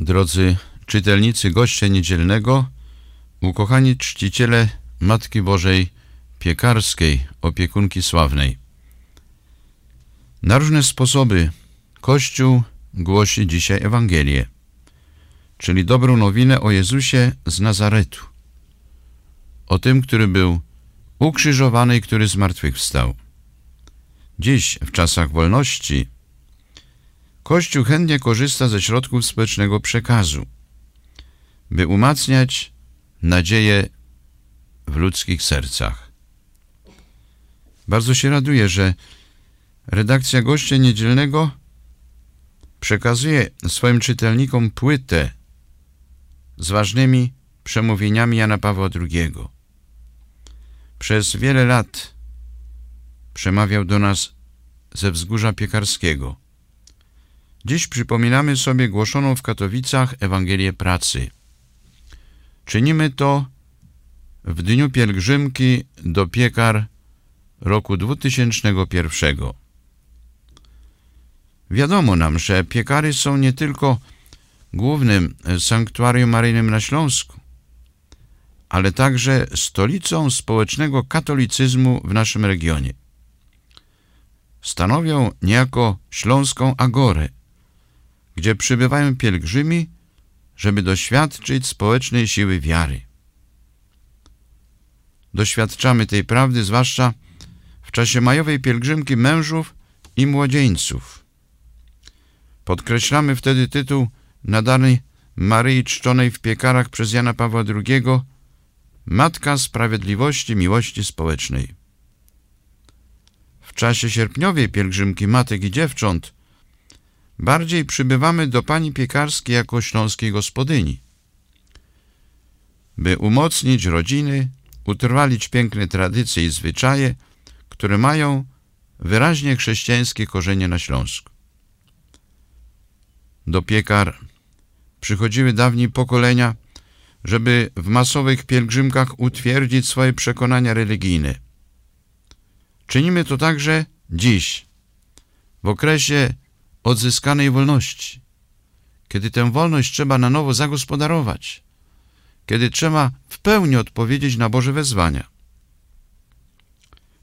Drodzy czytelnicy gościa niedzielnego, ukochani czciciele Matki Bożej Piekarskiej, opiekunki sławnej. Na różne sposoby Kościół głosi dzisiaj Ewangelię, czyli dobrą nowinę o Jezusie z Nazaretu, o tym, który był ukrzyżowany i który zmartwychwstał. Dziś, w czasach wolności, Kościół chętnie korzysta ze środków społecznego przekazu, by umacniać nadzieję w ludzkich sercach. Bardzo się raduję, że redakcja Gościa Niedzielnego przekazuje swoim czytelnikom płytę z ważnymi przemówieniami Jana Pawła II. Przez wiele lat przemawiał do nas ze wzgórza piekarskiego. Dziś przypominamy sobie głoszoną w Katowicach Ewangelię pracy. Czynimy to w dniu pielgrzymki do piekar roku 2001. Wiadomo nam, że piekary są nie tylko głównym sanktuarium maryjnym na Śląsku, ale także stolicą społecznego katolicyzmu w naszym regionie. Stanowią niejako śląską agorę, gdzie przybywają pielgrzymi, żeby doświadczyć społecznej siły wiary. Doświadczamy tej prawdy zwłaszcza w czasie majowej pielgrzymki mężów i młodzieńców. Podkreślamy wtedy tytuł nadany Maryi czczonej w piekarach przez Jana Pawła II Matka Sprawiedliwości Miłości Społecznej. W czasie sierpniowej pielgrzymki matek i dziewcząt bardziej przybywamy do pani piekarskiej jako śląskiej gospodyni. By umocnić rodziny, utrwalić piękne tradycje i zwyczaje, które mają wyraźnie chrześcijańskie korzenie na Śląsku. Do piekar przychodziły dawni pokolenia, żeby w masowych pielgrzymkach utwierdzić swoje przekonania religijne. Czynimy to także dziś, w okresie odzyskanej wolności, kiedy tę wolność trzeba na nowo zagospodarować, kiedy trzeba w pełni odpowiedzieć na Boże wezwania.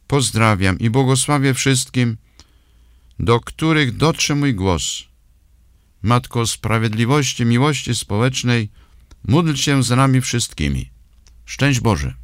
Pozdrawiam i błogosławię wszystkim, do których dotrze mój głos. Matko Sprawiedliwości, Miłości Społecznej, módl się za nami wszystkimi. Szczęść Boże!